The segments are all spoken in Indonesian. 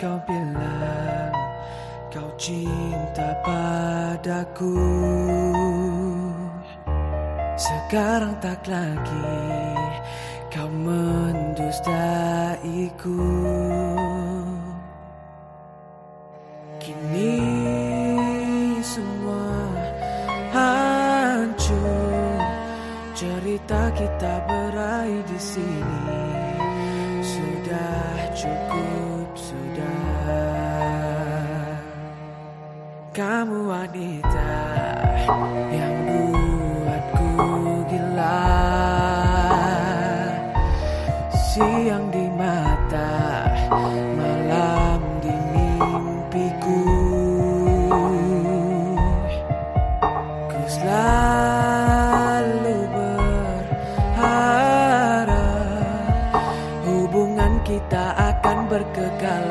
kau bilang kau cinta padaku. Sekarang tak lagi kau mendustaiku Kini semua hancur Cerita kita berakhir di sini. Sudah cukup selalu berharap Hubungan kita akan berkekal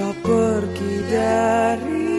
kau pergi dari